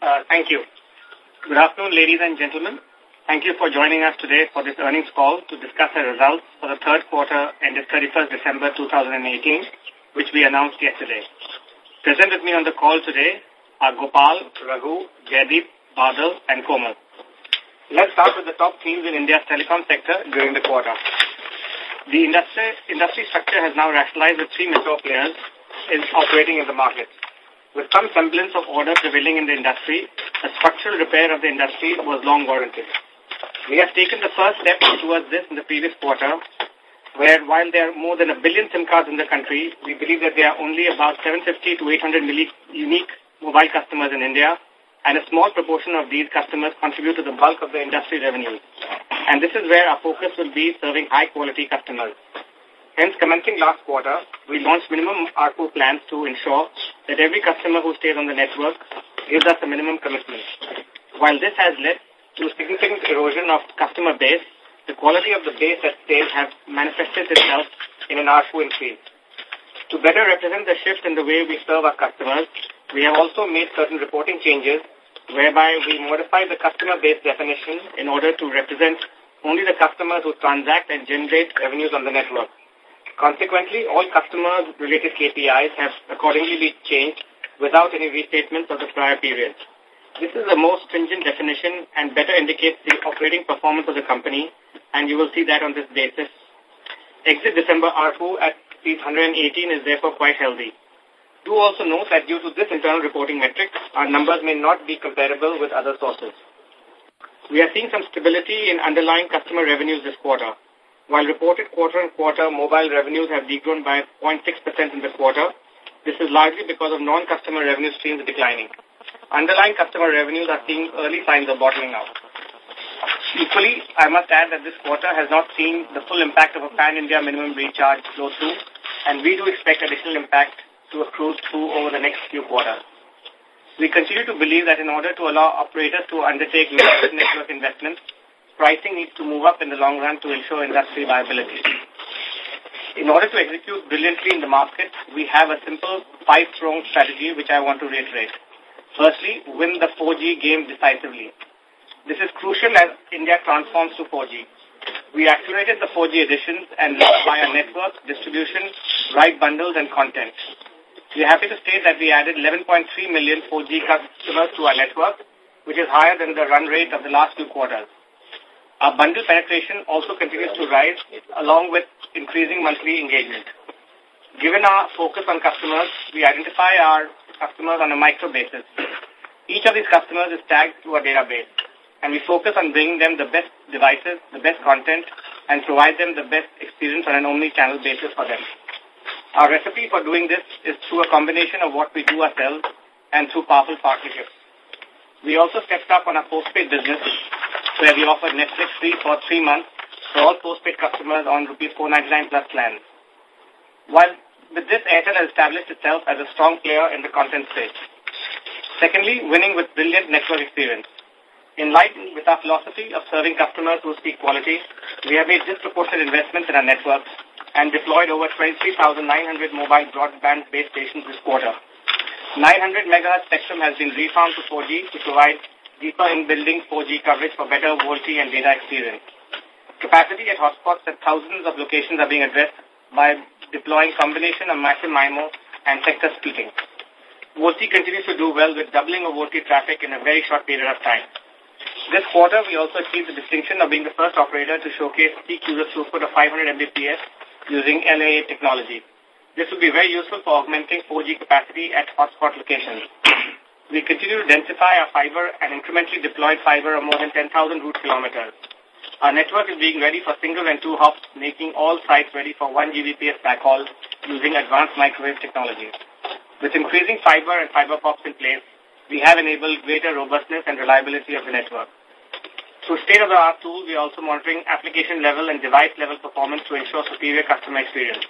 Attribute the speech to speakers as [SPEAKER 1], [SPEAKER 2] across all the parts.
[SPEAKER 1] Uh, thank you. Good afternoon, ladies and gentlemen. Thank you for joining us today for this earnings call to discuss the results for the third quarter ended 31st December 2018, which we announced yesterday. Present with me on the call today are Gopal, Raghu, Jaideep, Badal, and Komal. Let's start with the top themes in India's telecom sector during the quarter. The industry, industry structure has now rationalized with three metro players in operating in the market. With some semblance of order prevailing in the industry, a structural repair of the industry was long warranted. We have taken the first step towards this in the previous quarter, where while there are more than a billion SIM cards in the country, we believe that there are only about 750 to 800 unique mobile customers in India, and a small proportion of these customers contribute to the bulk of the industry revenue. And this is where our focus will be serving high-quality customers. Hence, commencing last quarter, we launched minimum ARPU plans to ensure that every customer who stays on the network gives us a minimum commitment. While this has led to significant erosion of customer base, the quality of the base that stays has manifested itself in an ARPU increase. To better represent the shift in the way we serve our customers, we have also made certain reporting changes whereby we modify the customer base definition in order to represent only the customers who transact and generate revenues on the network. Consequently, all customer-related KPIs have accordingly been changed without any restatements of the prior periods. This is a more stringent definition and better indicates the operating performance of the company, and you will see that on this basis. Exit December ARPU at 118 is therefore quite healthy. Do also note that due to this internal reporting metric, our numbers may not be comparable with other sources. We are seeing some stability in underlying customer revenues this quarter. While reported quarter-on-quarter -quarter mobile revenues have degrown by 0.6% in the quarter, this is largely because of non-customer revenue streams declining. Underlying customer revenues are seeing early signs of bottoming out. Equally, I must add that this quarter has not seen the full impact of a pan-India minimum recharge flow through, and we do expect additional impact to accrue through over the next few quarters. We continue to believe that in order to allow operators to undertake network investments, pricing needs to move up in the long run to ensure industry viability. In order to execute brilliantly in the market, we have a simple five-pronged strategy which I want to reiterate. Firstly, win the 4G game decisively. This is crucial as India transforms to 4G. We accelerated the 4G additions and via network, distribution, right bundles, and content. We are happy to state that we added 11.3 million 4G customers to our network, which is higher than the run rate of the last two quarters. Our bundle penetration also continues to rise along with increasing monthly engagement. Given our focus on customers, we identify our customers on a micro basis. Each of these customers is tagged to a database, and we focus on bringing them the best devices, the best content, and provide them the best experience on an omni-channel basis for them. Our recipe for doing this is through a combination of what we do ourselves and through powerful partnerships. We also stepped up on our postpaid business where we offer Netflix free for three months for all postpaid customers on rupees 499 plus plans. While with this, Airtel has established itself as a strong player in the content space. Secondly, winning with brilliant network experience. In line with our philosophy of serving customers who seek quality, we have made disproportionate investments in our networks and deployed over 23,900 mobile broadband base stations this quarter. 900 megahertz spectrum has been refarmed to 4G to provide deeper in-building 4G coverage for better VoLTE and data experience. Capacity at hotspots at thousands of locations are being addressed by deploying combination of massive MIMO and sector splitting. VoLTE continues to do well with doubling of VoLTE traffic in a very short period of time. This quarter, we also achieved the distinction of being the first operator to showcase peak user throughput of 500 Mbps using LAA technology. This will be very useful for augmenting 4G capacity at hotspot locations. We continue to densify our fiber and incrementally deployed fiber of more than 10,000 route kilometers. Our network is being ready for single and two hops, making all sites ready for 1 Gbps backhaul using advanced microwave technology. With increasing fiber and fiber pops in place, we have enabled greater robustness and reliability of the network. Through state-of-the-art tools, we are also monitoring application level and device level performance to ensure superior customer experience.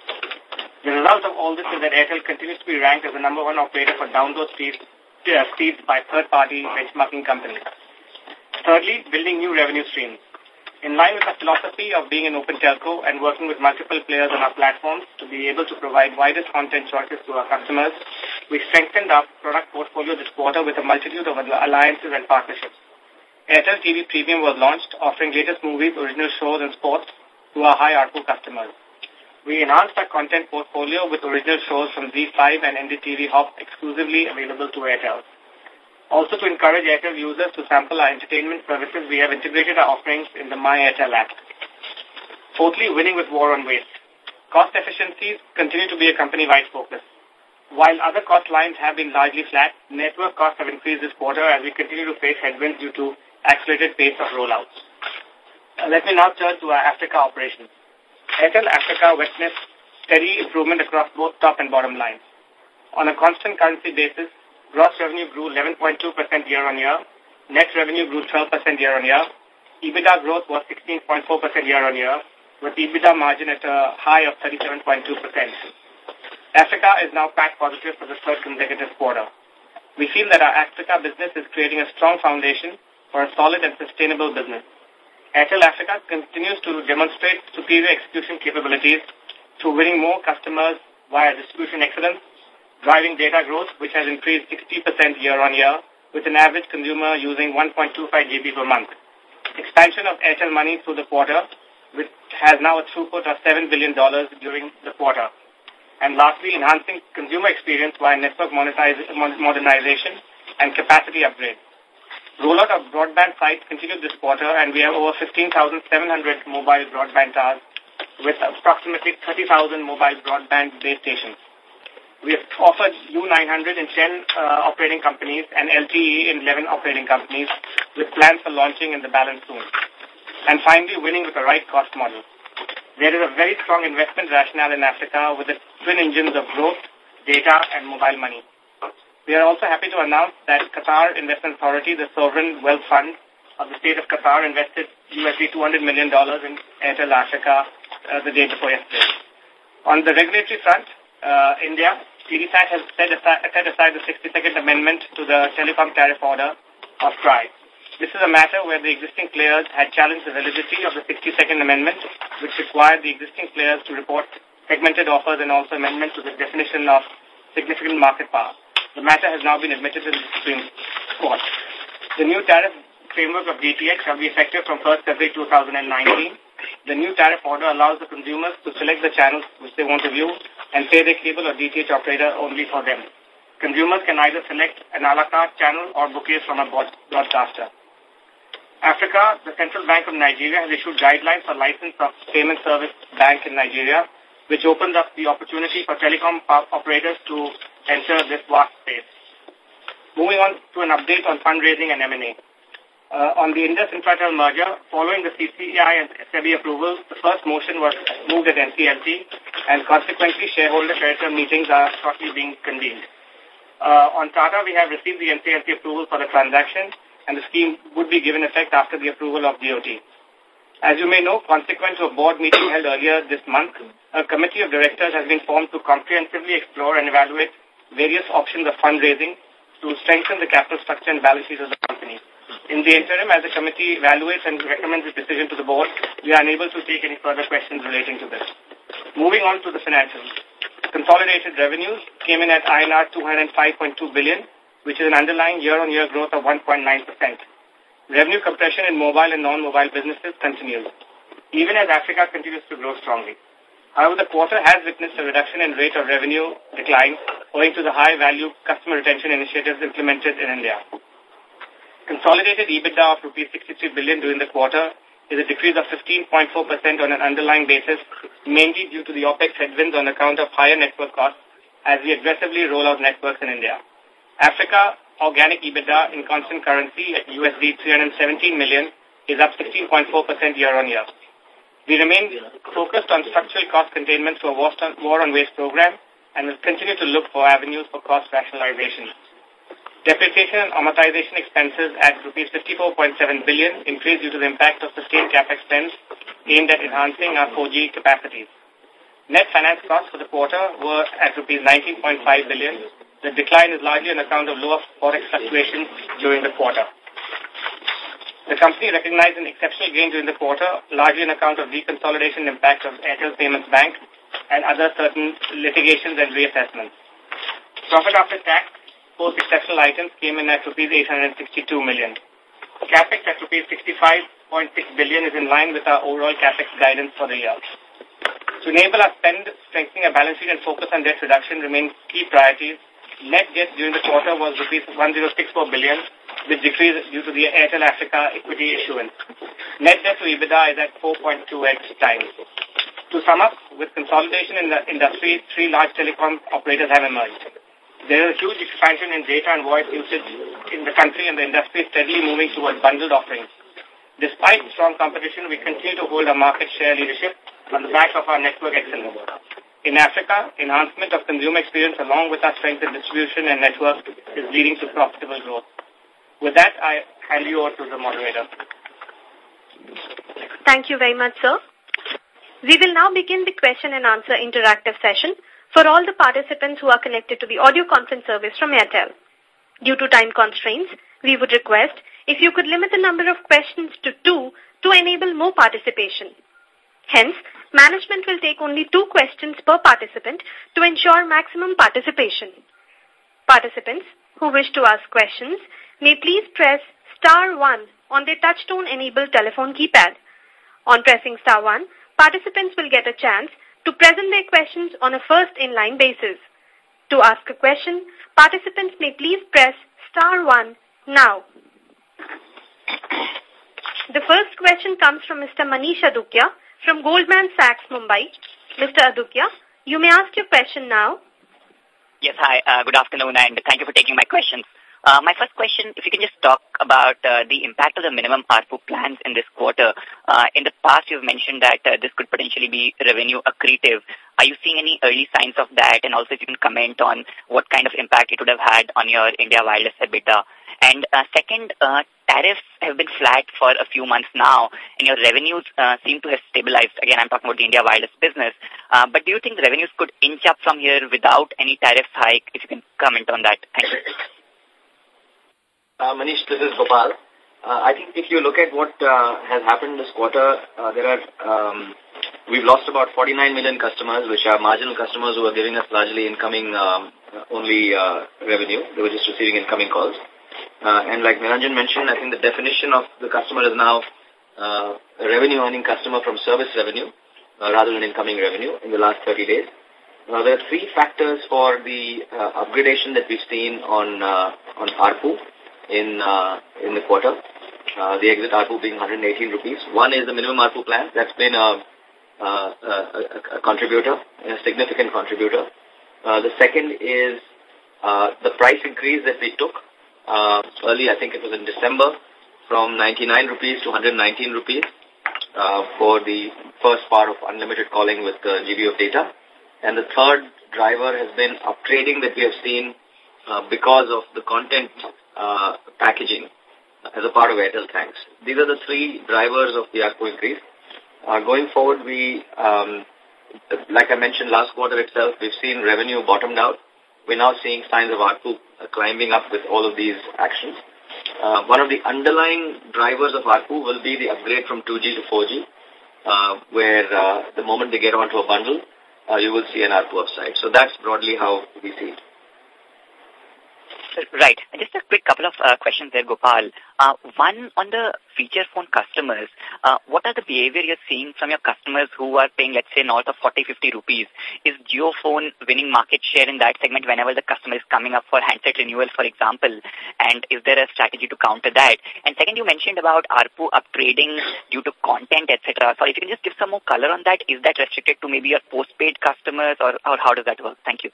[SPEAKER 1] The result of all this is that Airtel continues to be ranked as the number one operator for download speeds, uh, speeds by third-party benchmarking companies. Thirdly, building new revenue streams. In line with our philosophy of being an open telco and working with multiple players on our platforms to be able to provide widest content choices to our customers, We strengthened our product portfolio this quarter with a multitude of alliances and partnerships. Airtel TV Premium was launched, offering latest movies, original shows, and sports to our high ARPU customers. We enhanced our content portfolio with original shows from ZEE5 and NDTV Hop exclusively available to Airtel. Also to encourage Airtel users to sample our entertainment services, we have integrated our offerings in the My Airtel app. Fourthly, winning with war on waste. Cost efficiencies continue to be a company-wide focus. While other cost lines have been largely flat, network costs have increased this quarter as we continue to face headwinds due to accelerated pace of rollouts. Let me now turn to our Africa operations. Airtel Africa witnessed steady improvement across both top and bottom lines. On a constant currency basis, gross revenue grew 11.2% year-on-year, net revenue grew 12% year-on-year, EBITDA growth was 16.4% year-on-year, with EBITDA margin at a high of 37.2%. Africa is now PAT positive for the third consecutive quarter. We feel that our Africa business is creating a strong foundation for a solid and sustainable business. Airtel Africa continues to demonstrate superior execution capabilities through winning more customers via distribution excellence, driving data growth, which has increased 60% year-on-year, with an average consumer using 1.25 GB per month. Expansion of Airtel Money through the quarter, which has now a throughput of $7 billion during the quarter. And lastly, enhancing consumer experience via network modernization and capacity upgrade. Rollout of broadband sites continued this quarter, and we have over 15,700 mobile broadband towers with approximately 30,000 mobile broadband base stations. We have offered U900 in 10 uh, operating companies and LTE in 11 operating companies with plans for launching in the balance soon. And finally, winning with the right cost model. There is a very strong investment rationale in Africa with the twin engines of growth, data, and mobile money. We are also happy to announce that Qatar Investment Authority, the sovereign wealth fund of the state of Qatar, invested USD $200 million in Airtel Africa uh, the day before yesterday. On the regulatory front, uh, India, TDSAT has set aside, set aside the 62nd Amendment to the Telecom Tariff Order of TRAI. This is a matter where the existing players had challenged the validity of the 62nd Amendment, which required the existing players to report segmented offers and also amendment to the definition of significant market power. The matter has now been admitted in the Supreme Court. The new tariff framework of DTH shall be effective from 1st February 2019. The new tariff order allows the consumers to select the channels which they want to view and pay their cable or DTH operator only for them. Consumers can either select an a la carte channel or bouquets from a broadcaster. Africa, the Central Bank of Nigeria has issued guidelines for license of payment service bank in Nigeria, which opens up the opportunity for telecom operators to enter this vast space. Moving on to an update on fundraising and M&A. Uh, on the Indus Infratel merger, following the CCI and SEBI approvals, the first motion was moved at NCLT, and consequently shareholder creditor meetings are shortly being convened. Uh, on Tata, we have received the NCLT approval for the transaction, and the scheme would be given effect after the approval of DOT. As you may know, consequent to a board meeting held earlier this month, a committee of directors has been formed to comprehensively explore and evaluate various options of fundraising to strengthen the capital structure and balance sheet of the company. In the interim, as the committee evaluates and recommends its decision to the board, we are unable to take any further questions relating to this. Moving on to the financials. Consolidated revenues came in at INR 205.2 billion, which is an underlying year-on-year -year growth of 1.9%. Revenue compression in mobile and non-mobile businesses continues, even as Africa continues to grow strongly. However, the quarter has witnessed a reduction in rate of revenue decline owing to the high-value customer retention initiatives implemented in India. Consolidated EBITDA of rupees 63 billion during the quarter is a decrease of 15.4% on an underlying basis, mainly due to the OPEX headwinds on account of higher network costs as we aggressively roll out networks in India. Africa organic EBITDA in constant currency at USD 317 million is up 16.4% year-on-year. We remain focused on structural cost containment through a war on waste program and will continue to look for avenues for cost rationalization. Depreciation and amortization expenses at rupees 54.7 billion increased due to the impact of sustained capex spends aimed at enhancing our 4G capacities. Net finance costs for the quarter were at rupees 19.5 billion. The decline is largely on account of lower forex fluctuations during the quarter. The company recognized an exceptional gain during the quarter, largely on account of deconsolidation impact of Airtel Payments Bank and other certain litigations and reassessments. Profit after tax, post exceptional items came in at rupees 862 million. CapEx at rupees 65.6 billion is in line with our overall CapEx guidance for the year. To enable our spend, strengthening our balance sheet and focus on debt reduction remain key priorities. Net debt during the quarter was rupees 1064 billion, which decreased due to the Airtel Africa equity issuance. Net debt to EBITDA is at 4.2x times. To sum up, with consolidation in the industry, three large telecom operators have emerged. There is a huge expansion in data and voice usage in the country and the industry is steadily moving towards bundled offerings. Despite strong competition, we continue to hold a market share leadership on the back of our network excellence. In Africa, enhancement of consumer experience along with our strength in distribution and network is leading to profitable growth. With that, I hand you over to the moderator.
[SPEAKER 2] Thank you very much, sir. We will now begin the question and answer interactive session for all the participants who are connected to the audio conference service from Airtel. Due to time constraints, we would request if you could limit the number of questions to two to enable more participation. Hence, management will take only two questions per participant to ensure maximum participation. Participants who wish to ask questions may please press star one on their touchtone enabled telephone keypad. On pressing star one, participants will get a chance to present their questions on a first in-line basis. To ask a question, participants may please press star one now. The first question comes from Mr. Manish Adukia from Goldman Sachs, Mumbai. Mr. Adukia, you may ask your question now.
[SPEAKER 3] Yes, hi. Uh, good afternoon, and thank you for taking my questions. Uh, my first question, if you can just talk about uh, the impact of the minimum ARPU plans in this quarter. Uh, in the past, you've mentioned that uh, this could potentially be revenue accretive. Are you seeing any early signs of that? And also, if you can comment on what kind of impact it would have had on your India wireless EBITDA. And uh, second, uh, tariffs have been flat for a few months now, and your revenues uh, seem to have stabilized. Again, I'm talking about the India wireless business. Uh, but do you think the revenues could inch up from here without any tariff hike? If you can comment on that. Thank you.
[SPEAKER 4] Uh, Manish, this is Gopal. Uh, I think if you look at what uh, has happened this quarter, uh, there are um, we've lost about 49 million customers, which are marginal customers who are giving us largely incoming um, only uh, revenue. They were just receiving incoming calls. Uh, and like Nilanjan mentioned, I think the definition of the customer is now uh, a revenue-earning customer from service revenue uh, rather than incoming revenue in the last 30 days. Uh, there are three factors for the uh, upgradation that we've seen on uh, on ARPU in uh, in the quarter. Uh, the exit ARPU being 118 rupees. One is the minimum ARPU plan. That's been a, a, a, a contributor, a significant contributor. Uh, the second is uh, the price increase that we took uh, early, I think it was in December, from 99 rupees to 119 rupees uh, for the first part of unlimited calling with the GB of data. And the third driver has been upgrading that we have seen uh, because of the content uh, packaging as a part of Airtel Thanks. These are the three drivers of the ARPU increase. Uh, going forward, we, um, like I mentioned last quarter itself, we've seen revenue bottomed out. We're now seeing signs of ARPU uh, climbing up with all of these actions. Uh, one of the underlying drivers of ARPU will be the upgrade from 2G to 4G, uh, where uh, the moment they get onto a bundle, uh, you will see an ARPU upside. So that's broadly how we see it.
[SPEAKER 3] Right. Just a quick couple of uh, questions there, Gopal. Uh, one, on the feature phone customers, uh, what are the behavior you're seeing from your customers who are paying, let's say, north of 40, 50 rupees? Is JioPhone winning market share in that segment whenever the customer is coming up for handset renewal, for example? And is there a strategy to counter that? And second, you mentioned about ARPU upgrading due to content, etc. So if you can just give some more color on that, is that restricted to maybe your postpaid customers or, or how does that work? Thank you.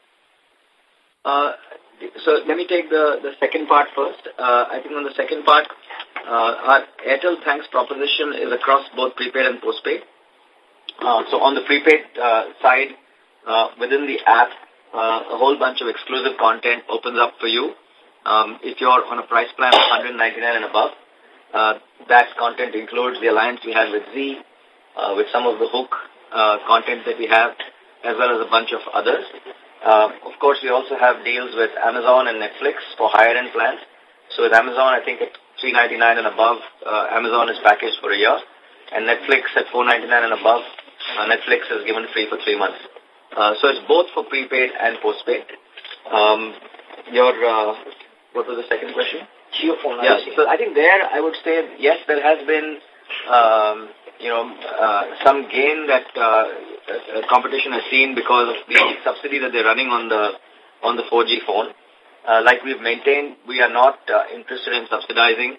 [SPEAKER 4] Uh, so let me take the, the second part first. Uh, I think on the second part, uh, our Airtel Thanks proposition is across both prepaid and postpaid. Uh, so on the prepaid uh, side, uh, within the app, uh, a whole bunch of exclusive content opens up for you. Um, if you're on a price plan of 199 and above, uh, that content includes the alliance we have with Z, uh, with some of the HOOQ uh, content that we have, as well as a bunch of others. Uh, of course, we also have deals with Amazon and Netflix for higher-end plans. So with Amazon, I think at 399 and above, uh, Amazon is packaged for a year. And Netflix at 499 and above, uh, Netflix is given free for three months. Uh, so it's both for prepaid and postpaid. Um, your, uh, what was the second question?
[SPEAKER 5] JioPhone.
[SPEAKER 4] Yeah, so I think there I would say, yes, there has been, um, you know, uh, some gain that uh, uh, competition has seen because of the subsidy that they're running on the on the 4G phone. Uh, like we've maintained, we are not uh, interested in subsidizing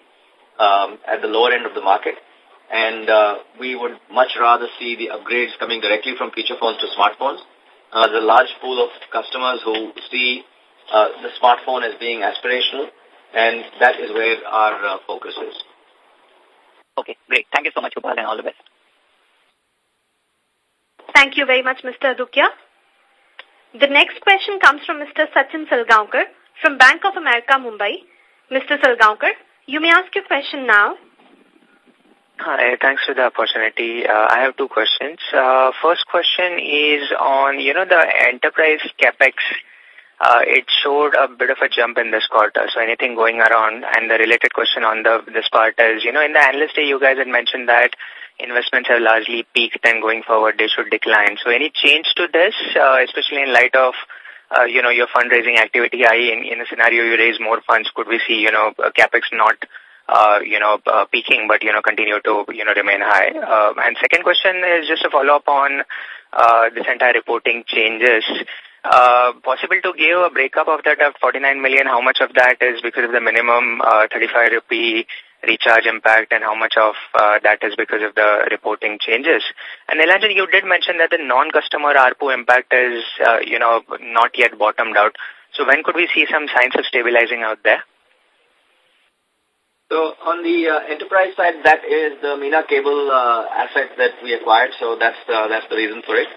[SPEAKER 4] um, at the lower end of the market. And uh, we would much rather see the upgrades coming directly from feature phones to smartphones. Uh, a large pool of customers who see uh, the smartphone as being aspirational, and that is where our uh, focus is.
[SPEAKER 3] Okay, great. Thank you so much, Gopal, and all the best.
[SPEAKER 2] Thank you very much, Mr. Adukia. The next question comes from Mr. Sachin Salgaonkar from Bank of America, Mumbai. Mr. Salgaonkar, you may ask your question now.
[SPEAKER 6] Hi, thanks for the opportunity. Uh, I have two questions. Uh, first question is on, you know, the enterprise capex. Uh, it showed a bit of a jump in this quarter. So anything going around? And the related question on the this part is, you know, in the analyst day, you guys had mentioned that investments have largely peaked and going forward they should decline. So any change to this, uh, especially in light of, uh, you know, your fundraising activity, i.e. In, in a scenario you raise more funds, could we see, you know, capex not uh, you know, uh, peaking, but, you know, continue to, you know, remain high. Uh, and second question is just a follow-up on uh, this entire reporting changes. Uh, possible to give a breakup of that of 49 million, how much of that is because of the minimum uh, 35 rupee recharge impact and how much of uh, that is because of the reporting changes. And Nilanjan, you did mention that the non-customer ARPU impact is, uh, you know, not yet bottomed out. So when could we see some signs of stabilizing out there?
[SPEAKER 4] So on the uh, enterprise side, that is the Mina Cable uh, asset that we acquired. So that's that's the reason for it.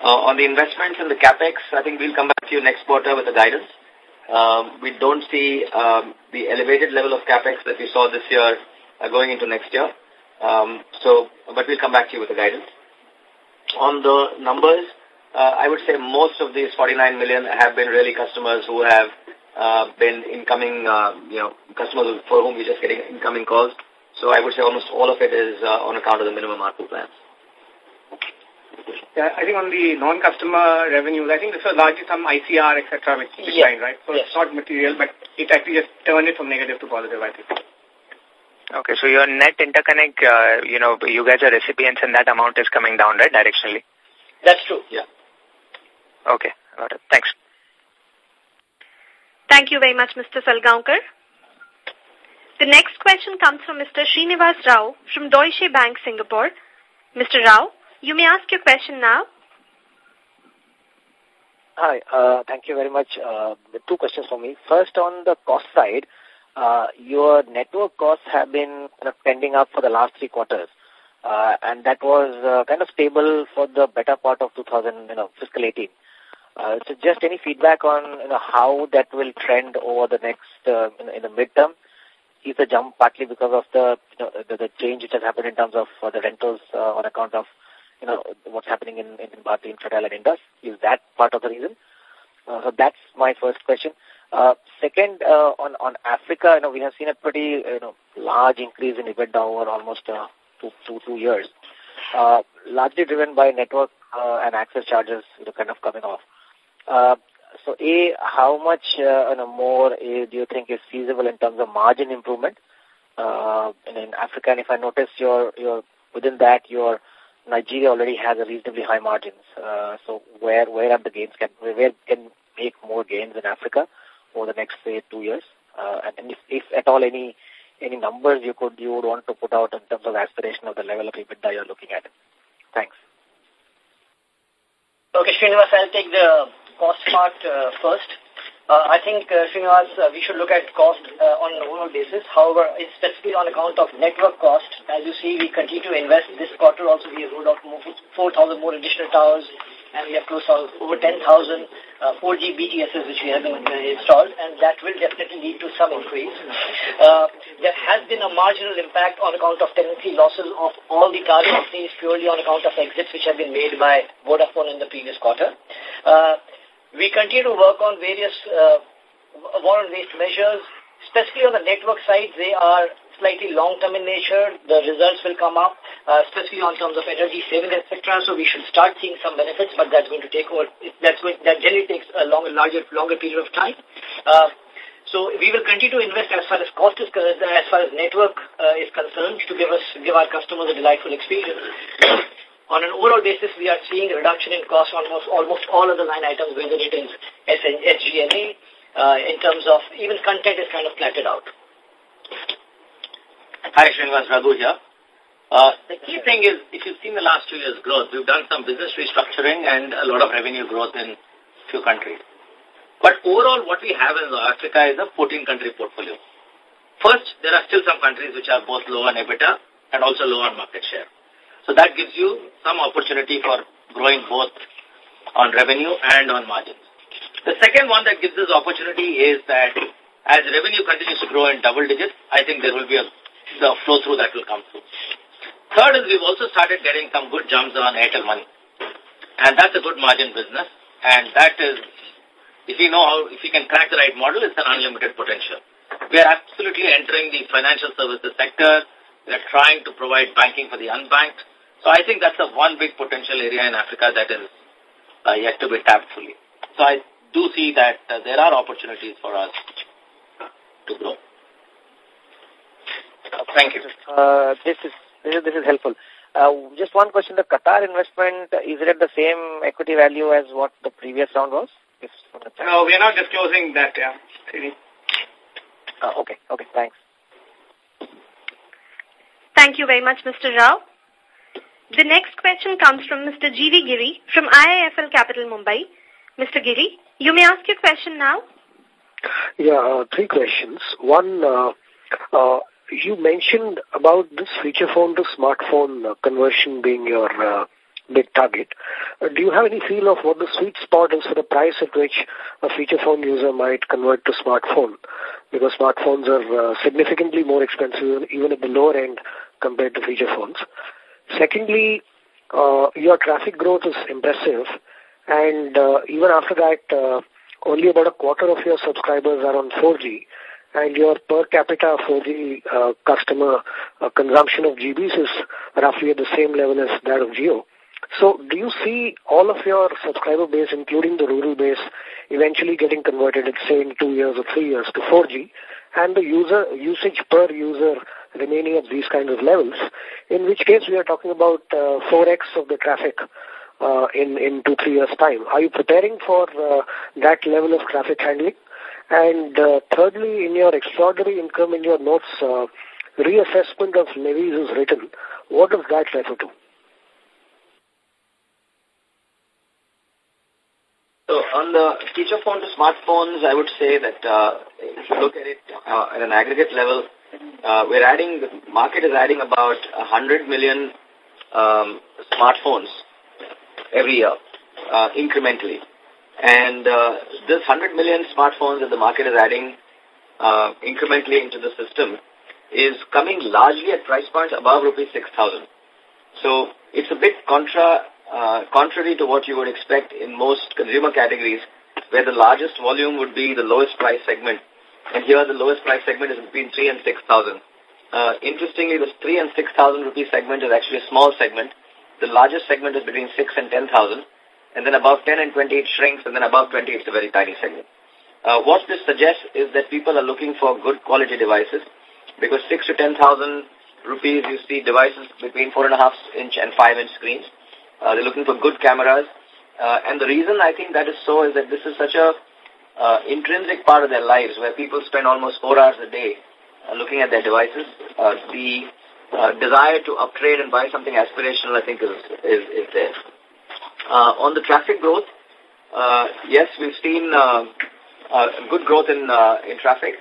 [SPEAKER 4] Uh, on the investments and the capex, I think we'll come back to you next quarter with the guidance. Um, we don't see um, the elevated level of capex that we saw this year uh, going into next year. Um, so, but we'll come back to you with the guidance. On the numbers, uh, I would say most of these 49 million have been really customers who have uh, been incoming, uh, you know, customers for whom we're just getting incoming calls. So I would say almost all of it is uh, on account of the minimum ARPU plans.
[SPEAKER 1] Yeah, I think on the non-customer revenues, I think this was largely some ICR, etc., which declined, right? So
[SPEAKER 5] yes.
[SPEAKER 1] it's not material, but it actually just turned it from negative to positive, I think.
[SPEAKER 6] Okay, so your net interconnect, uh, you know, you guys are recipients and that amount is coming down, right, directionally?
[SPEAKER 5] That's true.
[SPEAKER 4] Yeah.
[SPEAKER 6] Okay, got it. Thanks.
[SPEAKER 2] Thank you very much, Mr. Salgaonkar. The next question comes from Mr. Srinivas Rao from Deutsche Bank, Singapore. Mr. Rao, you may ask your question now.
[SPEAKER 7] Hi, uh, thank you very much. Uh, two questions for me. First, on the cost side, uh, your network costs have been kind of pending up for the last three quarters. Uh, and that was kind of stable for the better part of 2000, you know, fiscal 18. Uh, so just any feedback on you know, how that will trend over the next, in, the midterm? Is the jump partly because of the, you know, the, the change which has happened in terms of the rentals on account of, you know, what's happening in, in Bharti Infratel and Indus? Is that part of the reason? Uh, so that's my first question. Uh, second, uh, on, on Africa, you know, we have seen a pretty, you know, large increase in EBITDA over almost uh, two, two, two years, uh, largely driven by network uh, and access charges, you know, kind of coming off. Uh, so, A, how much uh, you know, more uh, do you think is feasible in terms of margin improvement uh, in, in Africa? And if I notice your, your, within that, your Nigeria already has a reasonably high margins. Uh, so, where, where are the gains? Can, where can make more gains in Africa over the next, say, two years? Uh, and if, if at all any any numbers you could you would want to put out in terms of aspiration of the level of EBITDA you're looking at? Thanks.
[SPEAKER 5] Okay, Srinivas, I'll take the cost part uh, first. Uh, I think, uh, Srinivas, uh, we should look at cost uh, on an overall basis. However, it's specifically on account of network cost. As you see, we continue to invest. This quarter also we have rolled out 4,000 more additional towers and we have close to over 10,000 uh, 4G BTSs which we have been uh, installed and that will definitely lead to some increase. Uh, there has been a marginal impact on account of tenancy losses of all the tower companies purely on account of exits which have been made by Vodafone in the previous quarter. Uh, we continue to work on various uh, war-on-waste measures. Specifically on the network side, they are slightly long-term in nature. The results will come up. uh, especially on terms of energy saving, etc. So we should start seeing some benefits, but that's going to take over. That's going, that generally takes a longer, larger, longer period of time. Uh, so we will continue to invest as far as cost is as far as network uh, is concerned to give us give our customers a delightful experience. On an overall basis, we are seeing a reduction in cost on almost almost all of the line items, whether it is SG&A, uh, in terms of even content is kind of flattened out.
[SPEAKER 8] Hi, Srinivas Raghu here. Uh, the key thing is, if you've seen the last two years' growth, we've done some business restructuring and a lot of revenue growth in few countries. But overall, what we have in Africa is a 14-country portfolio. First, there are still some countries which are both low on EBITDA and also low on market share. So that gives you some opportunity for growing both on revenue and on margins. The second one that gives us opportunity is that as revenue continues to grow in double digits, I think there will be a the flow through that will come through. Third is we've also started getting some good jumps on Airtel Money. And that's a good margin business. And that is if you know how, if you can crack the right model, it's an unlimited potential. We are absolutely entering the financial services sector. We are trying to provide banking for the unbanked. So I think that's a one big potential area in Africa that is uh, yet to be tapped fully. So I do see that uh, there are opportunities for us to grow. Thank you.
[SPEAKER 9] Uh, this is this is this is helpful. Uh, just one question: the Qatar investment is it at the same equity value as what the previous round was?
[SPEAKER 1] No, we are not disclosing that, yeah.
[SPEAKER 9] Uh, okay, okay, thanks.
[SPEAKER 2] Thank you very much, Mr. Rao. The next question comes from Mr. G.V. Giri from IIFL Capital Mumbai. Mr. Giri, you may ask your question now.
[SPEAKER 10] Yeah, uh, three questions. One, uh, uh, you mentioned about this feature phone to smartphone uh, conversion being your uh, big target. Uh, do you have any feel of what the sweet spot is for the price at which a feature phone user might convert to smartphone? Because smartphones are uh, significantly more expensive even at the lower end compared to feature phones. Secondly, uh, your traffic growth is impressive and uh, even after that, uh, only about a quarter of your subscribers are on 4G and your per capita 4G uh, customer uh, consumption of GBs is roughly at the same level as that of Jio. So do you see all of your subscriber base, including the rural base, eventually getting converted, say, in two years or three years to 4G, and the user usage per user remaining at these kinds of levels, in which case we are talking about uh, 4x of the traffic uh, in, in two, three years' time. Are you preparing for uh, that level of traffic handling? And uh, thirdly, in your extraordinary income in your notes, uh, reassessment of levies is written. What does that refer to?
[SPEAKER 4] So on the feature phone to smartphones, I would say that uh, if you look at it uh, at an aggregate level, uh, we're adding, the market is adding about 100 million um, smartphones every year, uh, incrementally. And uh, this 100 million smartphones that the market is adding uh, incrementally into the system is coming largely at price points above rupees 6,000. So it's a bit contra uh, contrary to what you would expect in most consumer categories, where the largest volume would be the lowest price segment. And here the lowest price segment is between 3 and 6,000. Uh, interestingly, this 3 and 6,000 rupee segment is actually a small segment. The largest segment is between 6 and 10,000. And then above 10 and 20 it shrinks, and then above 20 it's a very tiny segment. Uh, what this suggests is that people are looking for good quality devices because 6 to 10,000 rupees you see devices between 4.5 inch and 5 inch screens. Uh, they're looking for good cameras. Uh, and the reason I think that is so is that this is such a uh, intrinsic part of their lives where people spend almost four hours a day uh, looking at their devices. Uh, the uh, desire to upgrade and buy something aspirational, I think, is, is, is there. Uh, on the traffic growth, uh, yes, we've seen uh, uh, good growth in, uh, in traffic.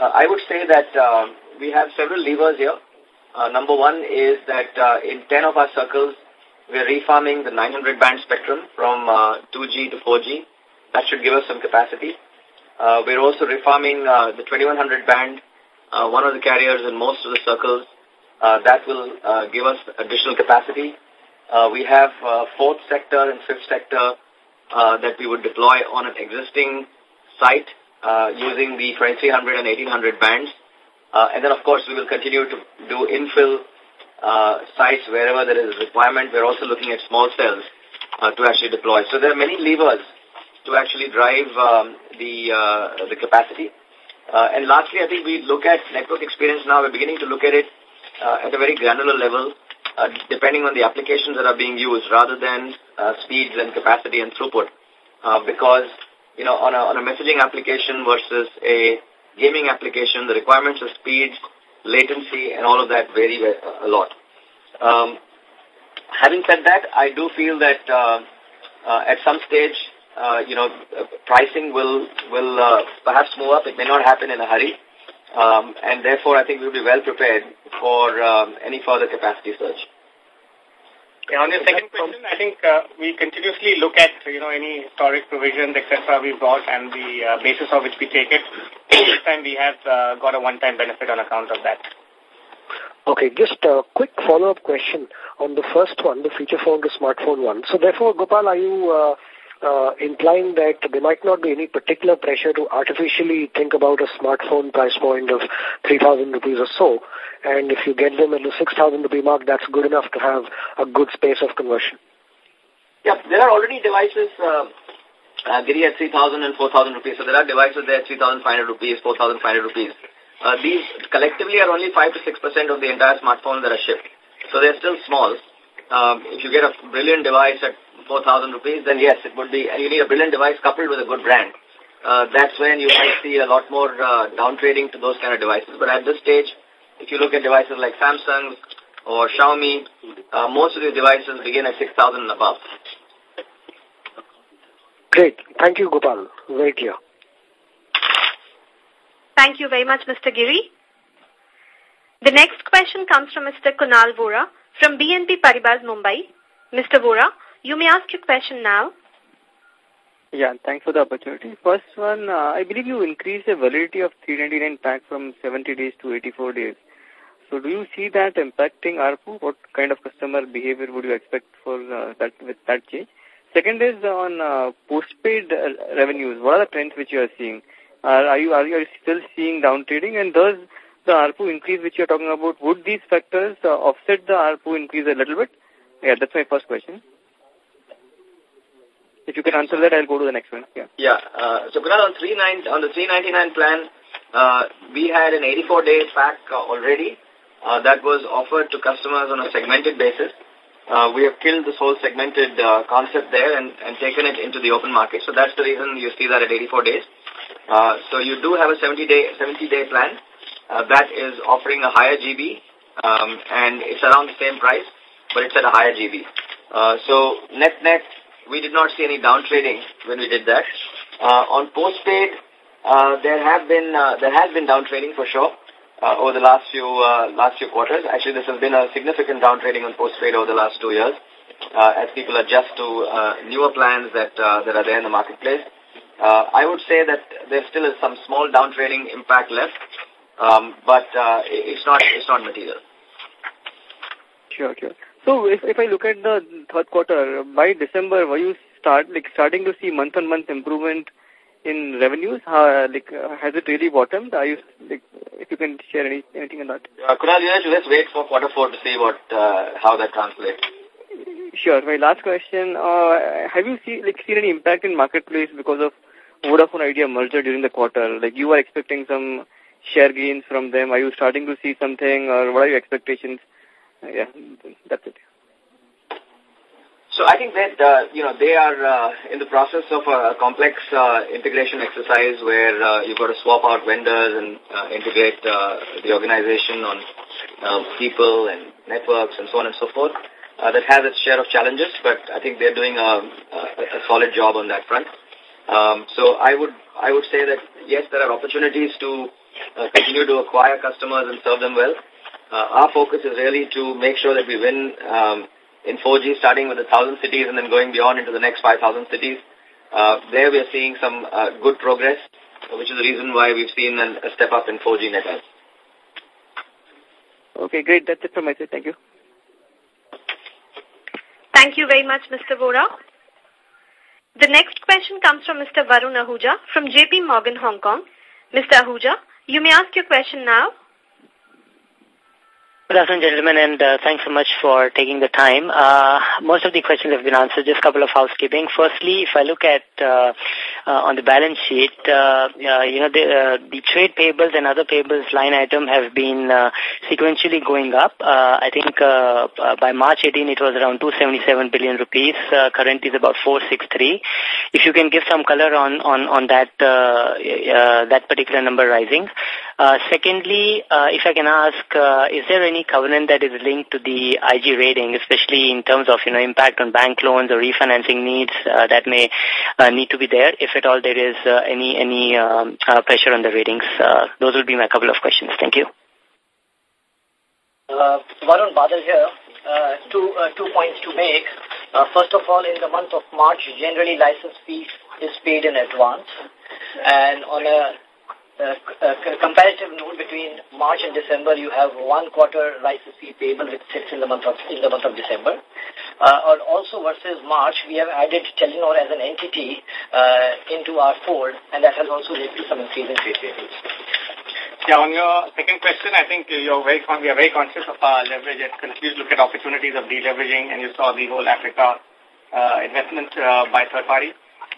[SPEAKER 4] Uh, I would say that uh, we have several levers here. Uh, number one is that uh, in 10 of our circles, we're refarming the 900 band spectrum from uh, 2G to 4G. That should give us some capacity. Uh, we're also refarming uh, the 2100 band, uh, one of the carriers in most of the circles. Uh, that will uh, give us additional capacity. Uh, we have uh, fourth sector and fifth sector uh, that we would deploy on an existing site uh, using the 2300 and 1800 bands. Uh, and then, of course, we will continue to do infill uh, sites wherever there is requirement. We're also looking at small cells uh, to actually deploy. So there are many levers to actually drive um, the uh, the capacity. Uh, and lastly, I think we look at network experience now. We're beginning to look at it uh, at a very granular level, uh, depending on the applications that are being used, rather than uh, speeds and capacity and throughput. Uh, because you know, on a on a messaging application versus a gaming application, the requirements of speed, latency, and all of that vary a lot. Um, having said that, I do feel that uh, uh, at some stage, uh, you know, pricing will will uh, perhaps move up. It may not happen in a hurry, um, and therefore I think we'll be well prepared for um, any further capacity surge.
[SPEAKER 1] Yeah, on your second question, I think uh, we continuously look at, you know, any historic provisions, etc. we've got and the uh, basis of which we take it. this time we have uh, got a one-time benefit on account of that.
[SPEAKER 10] Okay, just a quick follow-up question on the first one, the feature phone to smartphone one. So therefore, Gopal, are you uh, implying that there might not be any particular pressure to artificially think about a smartphone price point of 3,000 rupees or so. And if you get them at the 6,000 rupee mark, that's good enough to have a good space of conversion.
[SPEAKER 4] Yeah, there are already devices, uh, uh, Giri at 3,000 and 4,000 rupees. So there are devices there at 3,500 rupees, 4,500 rupees. Uh, these collectively are only 5 to 6% of the entire smartphones that are shipped. So they're still small. Um, if you get a brilliant device at 4,000 rupees, then yes, it would be, and you need a brilliant device coupled with a good brand. Uh, that's when you might see a lot more uh, down trading to those kind of devices. But at this stage, if you look at devices like Samsung or Xiaomi, uh, most of these devices begin at 6,000 and above.
[SPEAKER 10] Great. Thank you, Gopal. Very clear.
[SPEAKER 2] Thank you very much, Mr. Giri. The next question comes from Mr. Kunal Vora from BNP Paribas Mumbai. Mr. Vora, you may ask your question now.
[SPEAKER 11] Yeah, thanks for the opportunity. First one, uh, I believe you increased the validity of 399 pack from 70 days to 84 days. So do you see that impacting ARPU? What kind of customer behavior would you expect for uh, that with that change? Second is on uh, postpaid revenues. What are the trends which you are seeing? Uh, are you are you still seeing down trading? And does the ARPU increase which you are talking about, would these factors offset the ARPU increase a little bit? Yeah, that's my first question. If you can answer that, I'll go to the next one. Yeah.
[SPEAKER 4] Yeah. Uh, so, Kunal, on, 39, on the 399 plan, uh, we had an 84-day pack uh, already uh, that was offered to customers on a segmented basis. Uh, we have killed this whole segmented uh, concept there and, and taken it into the open market. So that's the reason you see that at 84 days. Uh, so you do have a 70-day 70 day plan uh, that is offering a higher GB, um, and it's around the same price, but it's at a higher GB. Uh, so net-net, we did not see any down trading when we did that. Uh, on postpaid, uh, there have been uh, there has been down trading for sure uh, over the last few uh, last few quarters. Actually, this has been a significant down trading on postpaid over the last two years uh, as people adjust to uh, newer plans that uh, that are there in the marketplace. Uh, I would say that there still is some small down trading impact left, um, but uh, it's not it's not material.
[SPEAKER 11] Sure, sure. So if, if I look at the third quarter, by December, were you start like starting to see month-on-month improvement in revenues? Uh, like, has it really bottomed? Are you, like, if you can share any, anything on that?
[SPEAKER 4] Uh, Kunal, you have to wait for quarter four to see what uh, how that translates.
[SPEAKER 11] Sure. My last question, uh, have you see, like, seen any impact in marketplace because of Vodafone Idea merger during the quarter? Like, you are expecting some share gains from them. Are you starting to see something or what are your expectations? Yeah, that's it.
[SPEAKER 4] So I think that, uh, you know, they are uh, in the process of a complex uh, integration exercise where uh, you've got to swap out vendors and uh, integrate uh, the organization on uh, people and networks and so on and so forth. Uh, that has its share of challenges, but I think they're doing a, a, a solid job on that front. Um, so I would I would say that yes, there are opportunities to uh, continue to acquire customers and serve them well. Uh, our focus is really to make sure that we win um, in 4G, starting with the 1,000 cities and then going beyond into the next 5,000 cities. Uh, there we are seeing some uh, good progress, which is the reason why we've seen an, a step up in 4G net adds.
[SPEAKER 11] Okay, great. That's it from my side. Thank you.
[SPEAKER 2] Thank you very much, Mr. Vora. The next question comes from Mr. Varun Ahuja from JP Morgan, Hong Kong. Mr. Ahuja, you may ask your question now.
[SPEAKER 12] Good afternoon, gentlemen, and uh, thanks so much for taking the time. Uh, most of the questions have been answered. Just a couple of housekeeping. Firstly, if I look at uh, uh, on the balance sheet, uh, uh, you know, the, uh, the trade payables and other payables line item have been sequentially going up. I think by March 18 it was around 277 billion rupees. Currently is about 463. If you can give some color on on on that that particular number rising. Secondly, if I can ask, is there any covenant that is linked to the IG rating, especially in terms of, you know, impact on bank loans or refinancing needs uh, that may uh, need to be there, if at all there is uh, any any um, uh, pressure on the ratings? Uh, those would be my couple of questions. Thank you.
[SPEAKER 5] Uh, Varun Badal here. Uh, two, uh, two points to make. Uh, first of all, in the month of March, generally license fee is paid in advance. And on a comparative note between March and December, you have one quarter license fee payable which sits in the month of in the month of December. Uh, also versus March, we have added Telenor as an entity uh, into our fold, and that has also led to some increase in trade payables.
[SPEAKER 1] Yeah, on your second question, I think you're very we are very conscious of our leverage and continue to look at opportunities of deleveraging, and you saw the whole Africa uh, investment uh, by third party.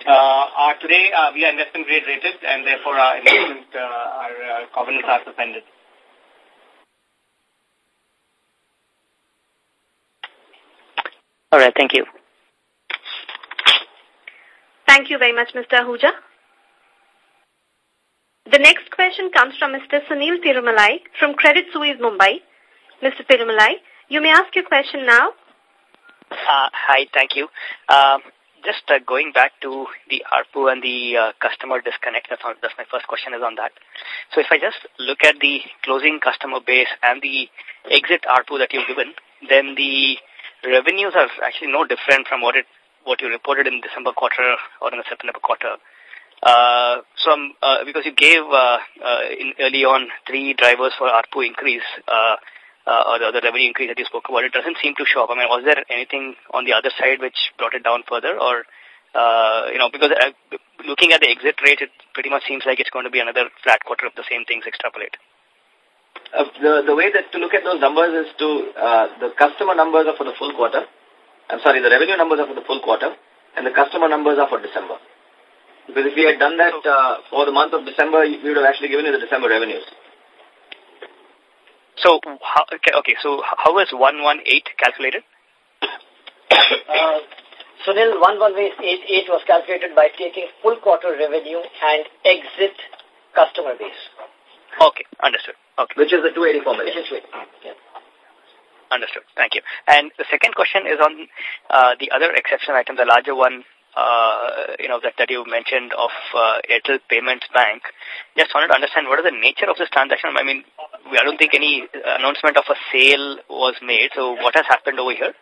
[SPEAKER 1] Uh, are today uh, we are investment grade rated and therefore our investment, uh, our uh, covenants are suspended.
[SPEAKER 12] All right, thank you.
[SPEAKER 2] Thank you very much, Mr. Ahuja. The next question comes from Mr. Sunil Tirumalai from Credit Suisse, Mumbai. Mr. Tirumalai, you may ask your question now.
[SPEAKER 13] Uh, hi, thank you. Uh, just uh, going back to the ARPU and the uh, customer disconnect, that's, on, that's my first question is on that. So if I just look at the closing customer base and the exit ARPU that you've given, then the revenues are actually no different from what it what you reported in December quarter or in the September quarter. Uh, so, um, uh, because you gave uh, uh, in early on three drivers for ARPU increase, uh, or the, the revenue increase that you spoke about, it doesn't seem to show up. I mean, was there anything on the other side which brought it down further, or uh, you know, because uh, looking at the exit rate, it pretty much seems like it's going to be another flat quarter of the same things extrapolate.
[SPEAKER 4] Uh, the the way that to look at those numbers is to uh, the customer numbers are for the full quarter. I'm sorry, the revenue numbers are for the full quarter, and the customer numbers are for December. Because if we had done that uh, for the month of December, we would have actually given you the December revenues.
[SPEAKER 13] So, how, okay, okay, so how is 118 calculated?
[SPEAKER 5] Uh, Sunil, 1188 was calculated by taking full quarter revenue and exit customer base.
[SPEAKER 13] Okay, understood. Okay.
[SPEAKER 4] Which is the 284 million.
[SPEAKER 5] Which is yeah.
[SPEAKER 13] Understood. Thank you. And the second question is on uh, the other exception item, the larger one, you know, that, that you mentioned of uh, Airtel Payments Bank. Just wanted to understand what is the nature of this transaction. I mean, I don't think any announcement of a sale was made. So what has happened over here?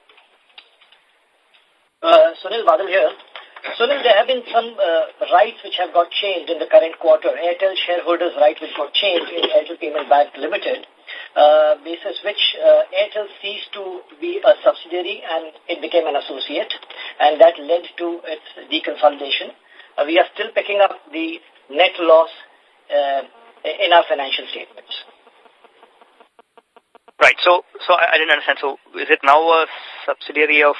[SPEAKER 5] Uh, Sunil Badal here. Sunil, there have been some uh, rights which have got changed in the current quarter. Airtel shareholders' rights which got changed in Airtel Payment Bank Limited, uh, basis which uh, Airtel ceased to be a subsidiary and it became an associate, and that led to its deconsolidation. Uh, we are still picking up the net loss uh, in our financial statements.
[SPEAKER 13] Right. So, so I, I didn't understand. So, is it now a subsidiary of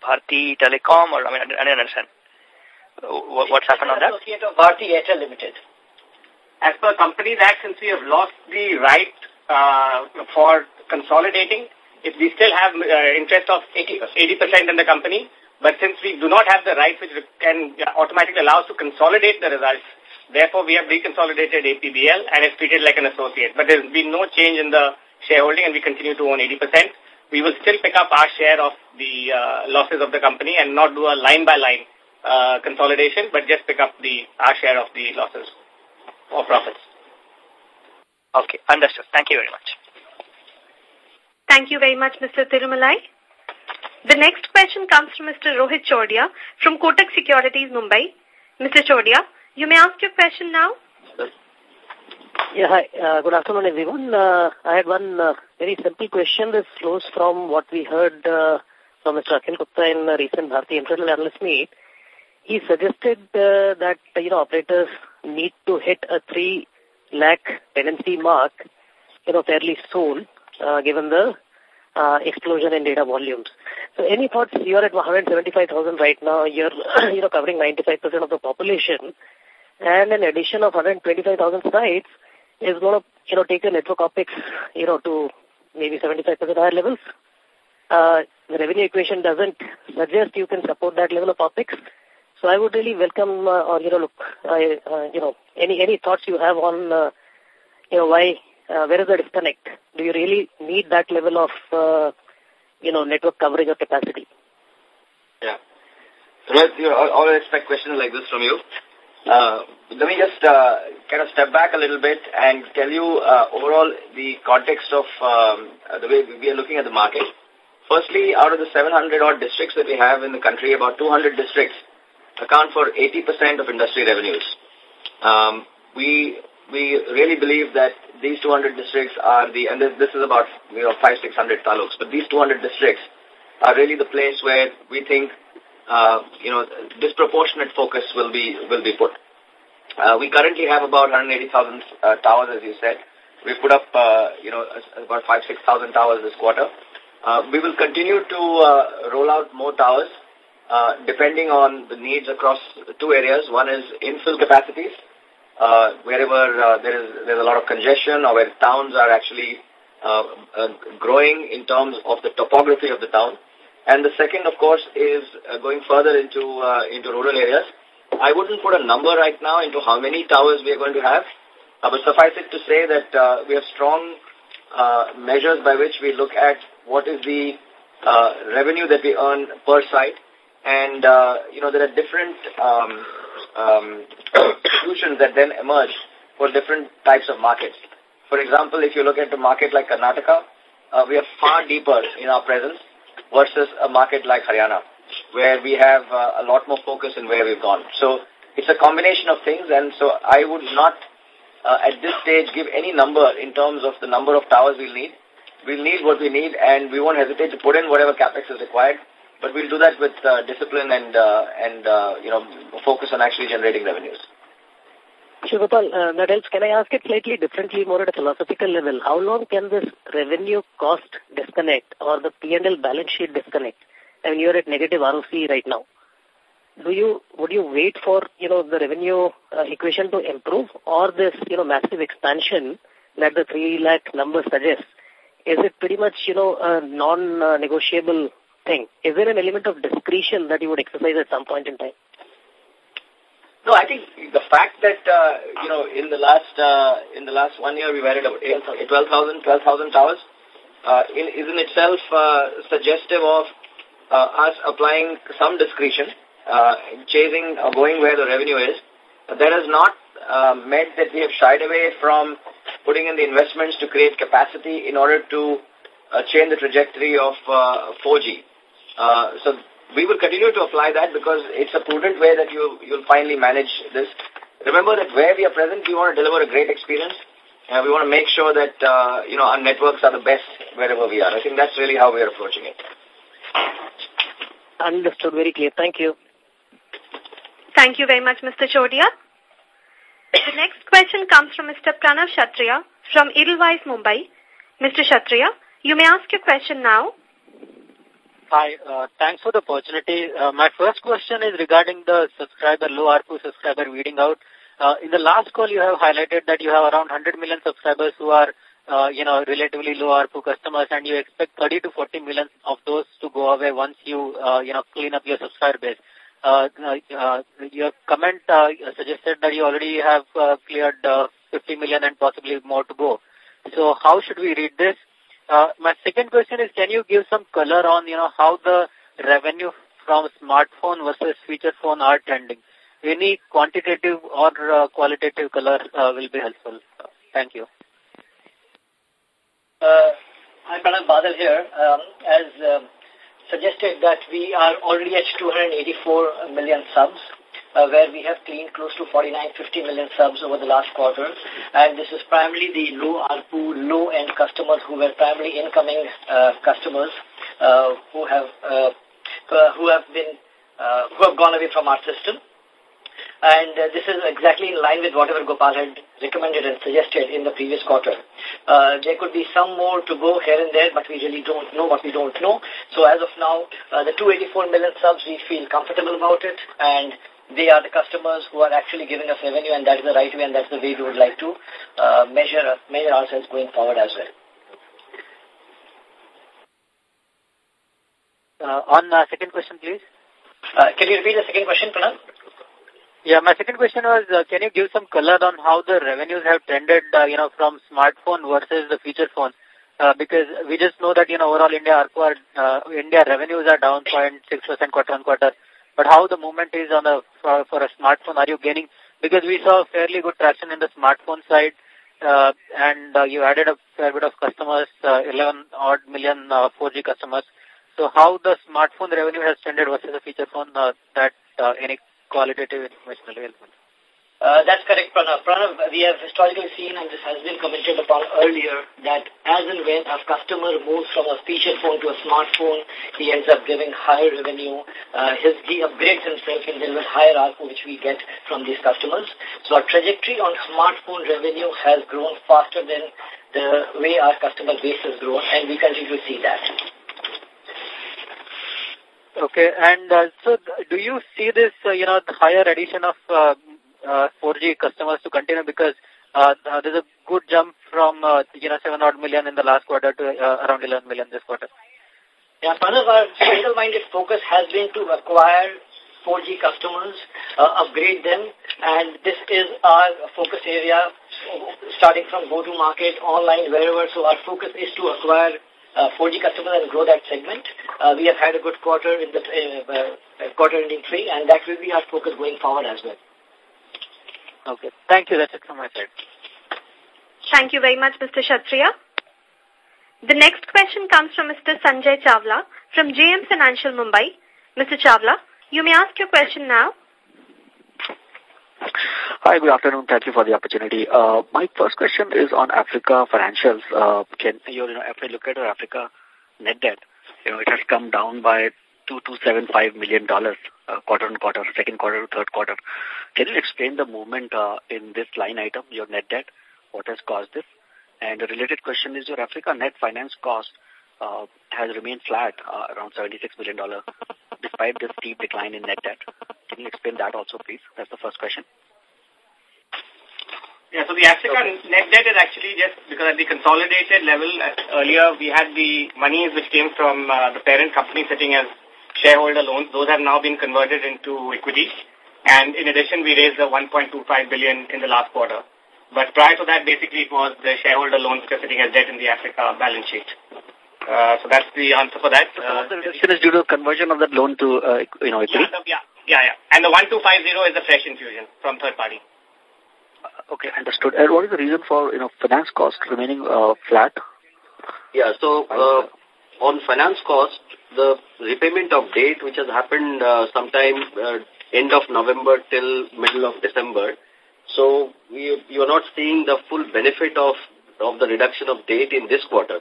[SPEAKER 13] Bharti Telecom, or I mean, I didn't understand. What, what's happened on that?
[SPEAKER 5] Associate of Bharti Airtel Limited.
[SPEAKER 1] As per Companies Act, since we have lost the right uh, for consolidating, if we still have uh, interest of 80% in the company, but since we do not have the right which can automatically allow us to consolidate the results, therefore we have deconsolidated APBL and it's treated like an associate. But there's been no change in the shareholding and we continue to own 80%. We will still pick up our share of the uh, losses of the company and not do a line-by-line uh, consolidation, but just pick up the our share of the losses or profits.
[SPEAKER 13] Okay, understood. Thank you very much.
[SPEAKER 2] Thank you very much, Mr. Tirumalai. The next question comes from Mr. Rohit Chordia from Kotak Securities, Mumbai. Mr. Chordia, you may ask your question now.
[SPEAKER 9] Yeah, hi. Uh, good afternoon, everyone. Uh, I had one uh, very simple question. This flows from what we heard uh, from Mr. Akhil Gupta in a recent Bharti Infratel Analyst Meet. He suggested uh, that, you know, operators need to hit a 3 lakh tenancy mark, you know, fairly soon uh, given the uh, explosion in data volumes. So any thoughts? You're at 175,000 right now. You're, you know, covering 95% of the population. And an addition of 125,000 sites is going to, you know, take your network OPEX, you know, to maybe 75% higher levels. Uh, the revenue equation doesn't suggest you can support that level of OPEX. So I would really welcome, uh, or, you know, look, I, uh, you know, any, any thoughts you have on, uh, you know, why, uh, where is the disconnect? Do you really need that level of, uh, you know, network coverage or capacity?
[SPEAKER 4] Yeah. Rohit, you always expect questions like this from you. Uh, let me just uh, kind of step back a little bit and tell you uh, overall the context of um, the way we are looking at the market. Firstly, out of the 700 odd districts that we have in the country, about 200 districts account for 80% of industry revenues. Um, we we really believe that these 200 districts are the, and this, this is about, you know, 5, 600 taluks, but these 200 districts are really the place where we think, uh, you know, disproportionate focus will be, will be put. Uh, we currently have about 180,000 uh, towers, as you said. We put up, uh, you know, about 5, 6,000 towers this quarter. Uh, we will continue to uh, roll out more towers uh, depending on the needs across two areas. One is infill capacities, uh, wherever uh, there is there's a lot of congestion or where towns are actually uh, uh, growing in terms of the topography of the town. And the second, of course, is uh, going further into uh, into rural areas. I wouldn't put a number right now into how many towers we are going to have, uh, but suffice it to say that uh, we have strong uh, measures by which we look at what is the uh, revenue that we earn per site and, uh, you know, there are different um, um, solutions that then emerge for different types of markets. For example, if you look at a market like Karnataka, uh, we are far deeper in our presence versus a market like Haryana, where we have uh, a lot more focus in where we've gone. So it's a combination of things, and so I would not, uh, at this stage, give any number in terms of the number of towers we'll need. We'll need what we need, and we won't hesitate to put in whatever capex is required but we'll do that with uh, discipline and, uh, and uh, you know, focus on actually generating revenues.
[SPEAKER 9] Shivapal, uh. Can I ask it slightly differently, more at a philosophical level? How long can this revenue cost disconnect or the P&L balance sheet disconnect? I mean, you're at negative ROC right now. Do you, would you wait for, you know, the revenue uh, equation to improve or this, you know, massive expansion that the 3 lakh number suggests? Is it pretty much, you know, a non-negotiable thing. Is there an element of discretion that you would exercise at some point in time?
[SPEAKER 4] No, I think the fact that, uh, you know, in the last uh, in the last one year we've added about 12,000 12, towers uh, in, is in itself uh, suggestive of uh, us applying some discretion, uh, chasing, uh, going where the revenue is. But That has not uh, meant that we have shied away from putting in the investments to create capacity in order to uh, change the trajectory of uh, 4G. Uh, so we will continue to apply that because it's a prudent way that you, you'll finally manage this. Remember that where we are present, we want to deliver a great experience. and we want to make sure that, uh, you know, our networks are the best wherever we are. I think that's really how we are approaching it.
[SPEAKER 9] Understood. Very clear. Thank you.
[SPEAKER 2] Thank you very much, Mr. Chordia. The next question comes from Mr. Pranav Kshatriya from Edelweiss, Mumbai. Mr. Kshatriya, you may ask your question now.
[SPEAKER 14] Hi, uh, thanks for the opportunity. Uh, my first question is regarding the subscriber, low ARPU subscriber weeding out. Uh, in the last call, you have highlighted that you have around 100 million subscribers who are, uh, you know, relatively low ARPU customers, and you expect 30 to 40 million of those to go away once you, uh, you know, clean up your subscriber base. Uh, uh, your comment uh, suggested that you already have uh, cleared uh, 50 million and possibly more to go. So how should we read this? Uh, my second question is, can you give some color on, you know, how the revenue from smartphone versus feature phone are trending? Any quantitative or uh, qualitative color uh, will be helpful. Thank you.
[SPEAKER 5] Uh, I'm Pranav Badal here. Um, as uh, suggested that we are already at 284 million subs uh, where we have cleaned close to 49, 50 million subs over the last quarter. And this is primarily the low ARPU, low-end customers who were primarily incoming uh, customers uh, who have uh, uh, who have been uh, who have gone away from our system. and uh, this is exactly in line with whatever Gopal had recommended and suggested in the previous quarter. Uh, there could be some more to go here and there, but we really don't know what we don't know. So as of now, uh, the 284 million subs, we feel comfortable about it, and they are the customers who are actually giving us revenue, and that is the right way, and that's the way we would like to uh, measure, measure ourselves going forward as well.
[SPEAKER 14] Uh, on uh, second question, please.
[SPEAKER 5] Uh, can you repeat the second question, Pranav?
[SPEAKER 14] Yeah, my second question was, uh, can you give some color on how the revenues have trended, uh, you know, from smartphone versus the feature phone? Uh, because we just know that, you know, overall India, are, uh, India revenues are down 0.6% quarter on quarter. But how the movement is on a, for, for a smartphone, are you gaining? Because we saw fairly good traction in the smartphone side, uh, and uh, you added a fair bit of customers, uh, 11 odd million uh, 4G customers. So how the smartphone revenue has trended versus the feature phone, uh, that uh, any qualitative information available.
[SPEAKER 5] Uh, that's correct, Pranav. Pranav, we have historically seen, and this has been commented upon earlier, that as and when a customer moves from a feature phone to a smartphone, he ends up giving higher revenue. Uh, his, he upgrades himself and delivers higher ARPU, which we get from these customers. So our trajectory on smartphone revenue has grown faster than the way our customer base has grown, and we continue to see that.
[SPEAKER 14] Okay, and uh, so do you see this, uh, you know, the higher addition of uh, uh, 4G customers to continue because uh, there's a good jump from, uh, you know, 7 odd million in the last quarter to uh, around 11 million this quarter?
[SPEAKER 5] Yeah, Pranav, our single-minded focus has been to acquire 4G customers, uh, upgrade them, and this is our focus area starting from go-to-market, online, wherever. So our focus is to acquire uh, 4G customers and grow that segment. Uh, we have had a good quarter in the uh, uh, quarter ending three, and that will be our focus going forward as well.
[SPEAKER 14] Okay. Thank you. That's it from my side.
[SPEAKER 2] Thank you very much, Mr. Kshatriya. The next question comes from Mr. Sanjay Chawla from JM Financial Mumbai. Mr. Chawla, you may ask your question now.
[SPEAKER 15] Hi, good afternoon. Thank you for the opportunity. Uh, my first question is on Africa financials. Uh, can you, you know, if I look at our Africa net debt, you know, it has come down by two to seven five million dollars uh, quarter on quarter, second quarter to third quarter. Can you explain the movement uh, in this line item, your net debt? What has caused this? And a related question is your Africa net finance cost uh, has remained flat uh, around $76 million despite this steep decline in net debt. Can you explain that also, please? That's the first question.
[SPEAKER 1] Yeah, so the Africa net debt is actually just because at the consolidated level, earlier we had the monies which came from uh, the parent company sitting as shareholder loans. Those have now been converted into equity. And in addition, we raised the 1.25 billion in the last quarter. But prior to that, basically it was the shareholder loans which are sitting as debt in the Africa balance sheet. Uh, so that's the answer for that.
[SPEAKER 15] So uh, the reduction is due to conversion of that loan to, uh, you know, equity?
[SPEAKER 1] Yeah, yeah, yeah. And the 1250 is the fresh infusion from third party.
[SPEAKER 15] Okay, understood. And what is the reason for, you know, finance cost remaining uh, flat?
[SPEAKER 16] Yeah, so uh, on finance cost, the repayment of date which has happened uh, sometime uh, end of November till middle of December. So we you are not seeing the full benefit of of the reduction of date in this quarter.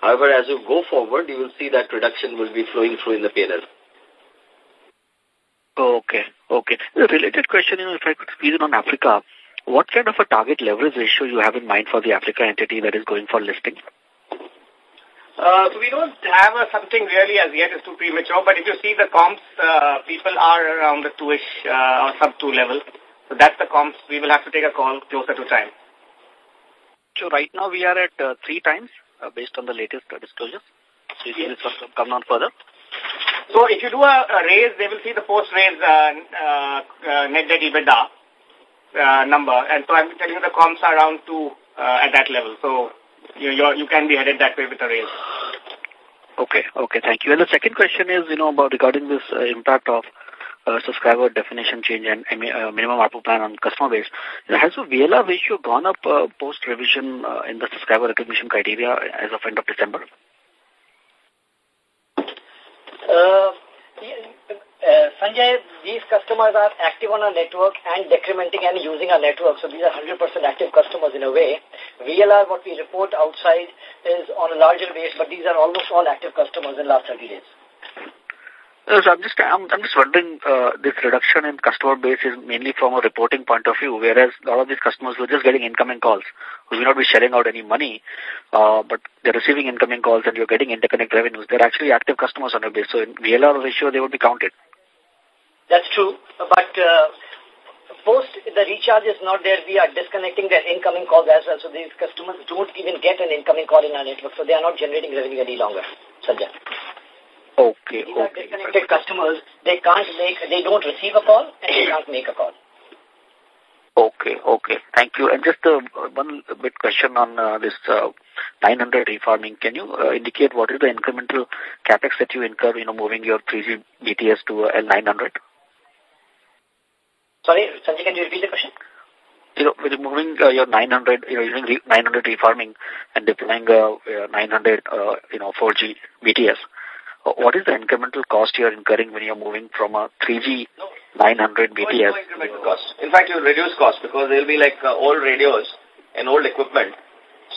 [SPEAKER 16] However, as you go forward, you will see that reduction will be flowing through in the PNL.
[SPEAKER 15] Okay, okay. The related question, you know, if I could squeeze in on Africa, what kind of a target leverage ratio you have in mind for the Africa entity that is going for listing?
[SPEAKER 1] Uh, so we don't have a, something really as yet. It's too premature. But if you see the comps, uh, people are around the two-ish uh, or sub-two level. So that's the comps. We will have to take a call closer to time.
[SPEAKER 15] So right now we are at uh, three times uh, based on the latest uh, disclosures. So you this come down further?
[SPEAKER 1] So if you do a, a raise, they will see the post-raise uh, uh, uh, net debt EBITDA uh, number. And so I'm telling you the comps are around two uh, at that level. So you, you're, you can be headed that way with a raise.
[SPEAKER 15] Okay, okay, thank you. And the second question is, you know, about regarding this uh, impact of uh, subscriber definition change and uh, minimum ARPU plan on customer base. Has the VLR ratio gone up uh, post-revision uh, in the subscriber recognition criteria as of end of December?
[SPEAKER 5] Uh, uh, Sanjay, these customers are active on our network and decrementing and using our network. So these are 100% active customers in a way. VLR, what we report outside, is on a larger base, but these are almost all active customers in the last 30 days.
[SPEAKER 15] Uh, so I'm just I'm, I'm just wondering uh, this reduction in customer base is mainly from a reporting point of view, whereas a lot of these customers who are just getting incoming calls, who will not be shelling out any money, uh, but they're receiving incoming calls and you're getting interconnect revenues. They're actually active customers on your base, so in VLR ratio they would be counted.
[SPEAKER 5] That's true, but uh, post the recharge is not there, we are disconnecting their incoming calls as well. So these customers don't even get an incoming call in our network, so they are not generating revenue any longer. Sajja.
[SPEAKER 15] Okay.
[SPEAKER 5] These okay. are disconnected customers. They can't make, they don't receive a call and they can't make a call.
[SPEAKER 15] Okay, okay. Thank you. And just uh, one bit question on uh, this uh, 900 refarming. Can you uh, indicate what is the incremental capex that you incur, you know, moving your 3G BTS to uh, L900?
[SPEAKER 5] Sorry, Sanjay, can you repeat the question?
[SPEAKER 15] You know, with moving uh, your 900, you know, using 900 refarming and deploying uh, 900, uh, you know, 4G BTS, uh, what is the incremental cost you're incurring when you're moving from a 3G 900 BTS?
[SPEAKER 4] No incremental cost. In fact, you'll reduce cost because they'll be like uh, old radios and old equipment.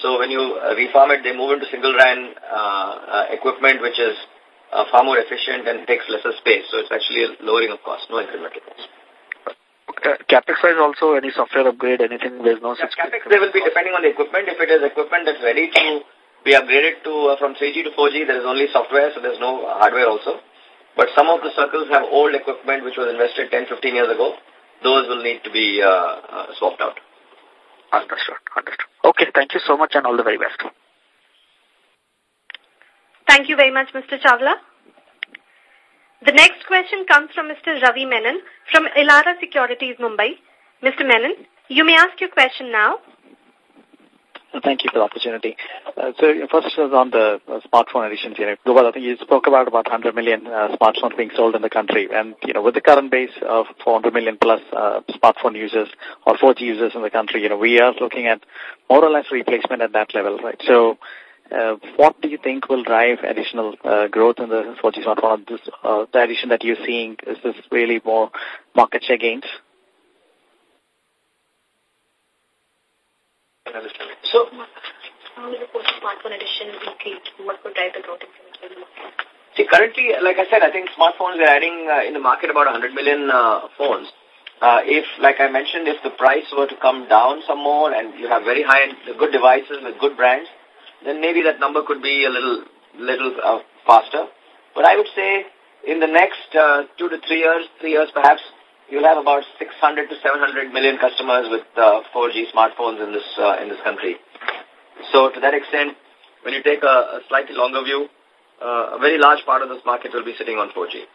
[SPEAKER 4] So when you uh, refarm it, they move into single RAN uh, uh, equipment, which is uh, far more efficient and takes lesser space. So it's actually a lowering of cost, no incremental cost.
[SPEAKER 15] Uh, capex wise also any software upgrade, anything, there's no
[SPEAKER 4] yeah, capex, they will be depending on the equipment. If it is equipment that's ready to be upgraded to uh, from 3G to 4G. There is only software, so there's no hardware also. But some of the circles have old equipment which was invested 10, 15 years ago. Those will need to be uh, uh, swapped out.
[SPEAKER 15] Understood. Understood. Okay. Thank you so much and all the very best.
[SPEAKER 2] Thank you very much, Mr. Chawla. The next question comes from Mr. Ravi Menon from Elara Securities, Mumbai. Mr. Menon, you may ask your question now.
[SPEAKER 17] Thank you for the opportunity. Uh, so first is on the uh, smartphone additions. You know, Gopal, I think you spoke about about 100 million uh, smartphones being sold in the country, and you know, with the current base of 400 million plus uh, smartphone users or 4G users in the country, you know, we are looking at more or less replacement at that level, right? So. Uh, what do you think will drive additional uh, growth in the 4G smartphone? This, uh, the addition that you're seeing, is this really more market share gains?
[SPEAKER 2] So, how will the smartphone addition increase? What would drive the growth in
[SPEAKER 4] See, currently, like I said, I think smartphones are adding uh, in the market about 100 million uh, phones. Uh, if, like I mentioned, if the price were to come down some more and you have very high-end, good devices with good brands, then maybe that number could be a little, little uh, faster. But I would say in the next uh, two to three years, three years perhaps, you'll have about 600 to 700 million customers with uh, 4G smartphones in this uh, in this country. So to that extent, when you take a, a slightly longer view, uh, a very large part of this market will be sitting on 4G.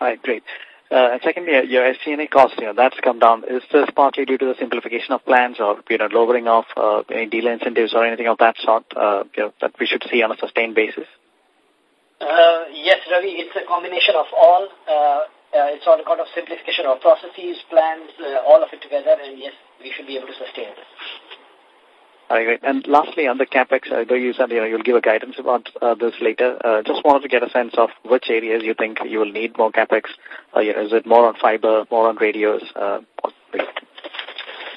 [SPEAKER 17] All right, great. Uh, secondly, uh, your SG&A cost, you know, that's come down. Is this partly due to the simplification of plans or, you know, lowering of uh, any dealer incentives or anything of that sort, uh, you know, that we should see on a sustained basis?
[SPEAKER 5] Uh, yes, Ravi, it's a combination of all. Uh, uh, it's all a kind of simplification of processes, plans, uh, all of it together, and yes, we should be able to sustain this.
[SPEAKER 17] All right, great. And lastly, on the capex, I know you said you know, you'll give a guidance about uh, this later. Uh, just wanted to get a sense of which areas you think you will need more capex. Uh, you know, is it more on fiber, more on radios? Uh,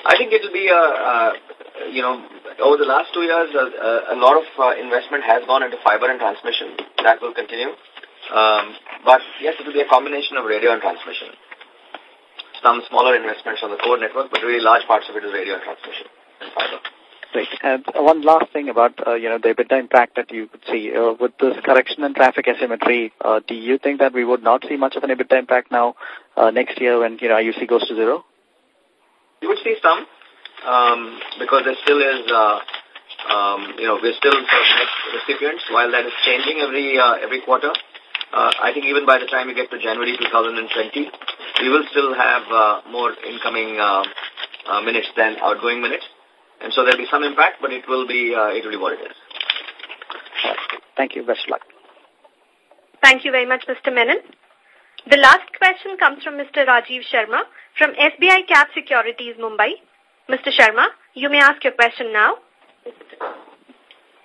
[SPEAKER 4] I think it will be, uh, uh, you know, over the last two years, uh, a lot of uh, investment has gone into fiber and transmission. That will continue. Um, but yes, it will be a combination of radio and transmission. Some smaller investments on the core network, but really large parts of it is radio and transmission and fiber.
[SPEAKER 17] Great. And one last thing about, uh, you know, the EBITDA impact that you could see. Uh, with this correction in traffic asymmetry, uh, do you think that we would not see much of an EBITDA impact now uh, next year when, you know, IUC goes to zero?
[SPEAKER 4] You would see some, um, because there still is, uh, um, you know, we're still sort of recipients while that is changing every, uh, every quarter. Uh, I think even by the time we get to January 2020, we will still have uh, more incoming uh, uh, minutes than outgoing minutes. And so there'll be some impact, but it will be, uh, it will be what it is.
[SPEAKER 17] Thank you. Best of luck.
[SPEAKER 2] Thank you very much, Mr. Menon. The last question comes from Mr. Rajiv Sharma from SBI Cap Securities, Mumbai. Mr. Sharma, you may ask your question now.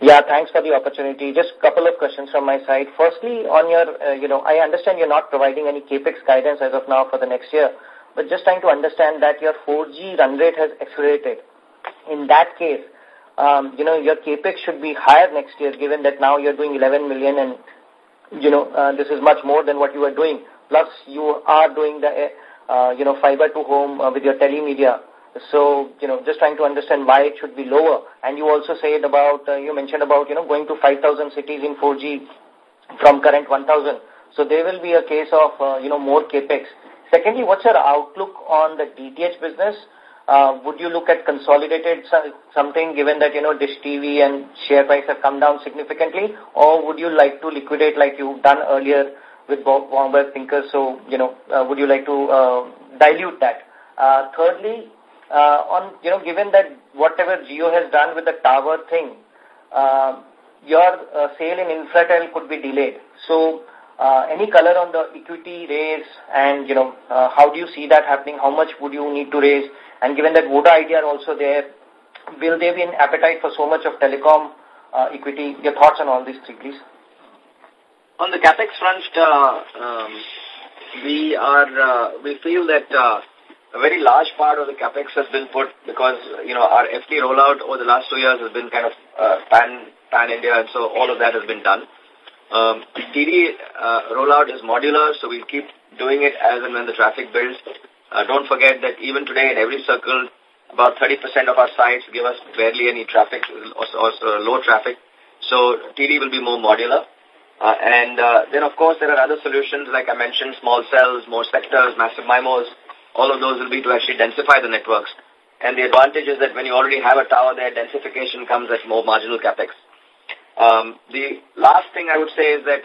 [SPEAKER 18] Yeah, thanks for the opportunity. Just a couple of questions from my side. Firstly, on your, uh, you know, I understand you're not providing any capex guidance as of now for the next year, but just trying to understand that your 4G run rate has accelerated. In that case, um, you know, your capex should be higher next year, given that now you're doing 11 million and you know, uh, this is much more than what you are doing. Plus, you are doing the, uh, you know, fiber to home uh, with your telemedia. So, you know, just trying to understand why it should be lower. And you also said about, uh, you mentioned about, you know, going to 5,000 cities in 4G from current 1,000. So there will be a case of, uh, you know, more capex. Secondly, what's your outlook on the DTH business? Uh, would you look at consolidated something given that, you know, Dish TV and share price have come down significantly? Or would you like to liquidate like you've done earlier with Bombay Thinkers? So, you know, uh, would you like to uh, dilute that? Uh, thirdly, uh, on, you know, given that whatever Jio has done with the tower thing, uh, your uh, sale in Infratel could be delayed. So, uh, any color on the equity raise and, you know, uh, how do you see that happening? How much would you need to raise? And given that Voda Idea are also there, will there be an appetite for so much of telecom uh, equity? Your thoughts on all these three, please.
[SPEAKER 4] On the capex front, uh, um, we are uh, we feel that uh, a very large part of the capex has been put because you know our FT rollout over the last two years has been kind of uh, pan pan India, and so all of that has been done. Um, TD uh, rollout is modular, so we'll keep doing it as and when the traffic builds. Uh, don't forget that even today in every circle, about 30% of our sites give us barely any traffic or, or, or low traffic. So TD will be more modular. Uh, and uh, then, of course, there are other solutions, like I mentioned, small cells, more sectors, massive MIMOs. All of those will be to actually densify the networks. And the advantage is that when you already have a tower there, densification comes at more marginal capex. Um, the last thing I would say is that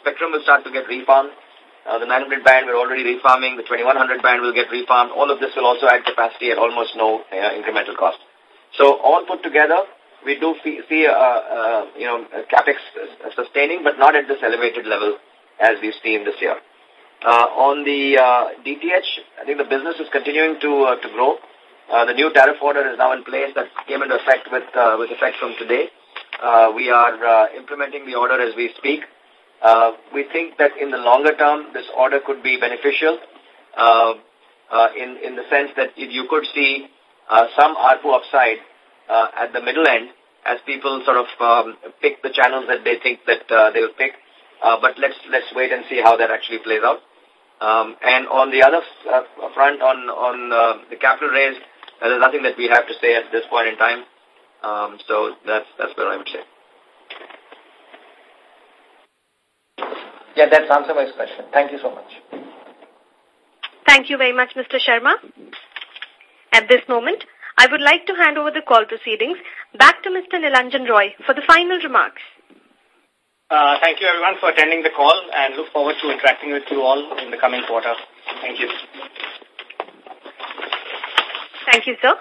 [SPEAKER 4] spectrum will start to get refarmed. Uh, the 900 band we're already refarming. The 2100 band will get refarmed. All of this will also add capacity at almost no uh, incremental cost. So all put together, we do see, uh, uh, you know, capex sustaining, but not at this elevated level as we've seen this year. Uh, on the uh, DTH, I think the business is continuing to uh, to grow. Uh, the new tariff order is now in place that came into effect with uh, with effect from today. Uh, we are uh, implementing the order as we speak. Uh, we think that in the longer term, this order could be beneficial uh, uh, in in the sense that if you could see uh, some ARPU upside uh, at the middle end as people sort of um, pick the channels that they think that uh, they will pick. Uh, but let's let's wait and see how that actually plays out. Um, and on the other uh, front, on on uh, the capital raise, uh, there's nothing that we have to say at this point in time. Um, so that's that's what I would say.
[SPEAKER 18] Yeah, that's answered my question. Thank you so much.
[SPEAKER 2] Thank you very much, Mr. Sharma. At this moment, I would like to hand over the call proceedings back to Mr. Nilanjan Roy for the final remarks.
[SPEAKER 1] Uh, thank you everyone for attending the call and look forward to interacting with you all in the coming quarter. Thank you.
[SPEAKER 2] Thank you, sir.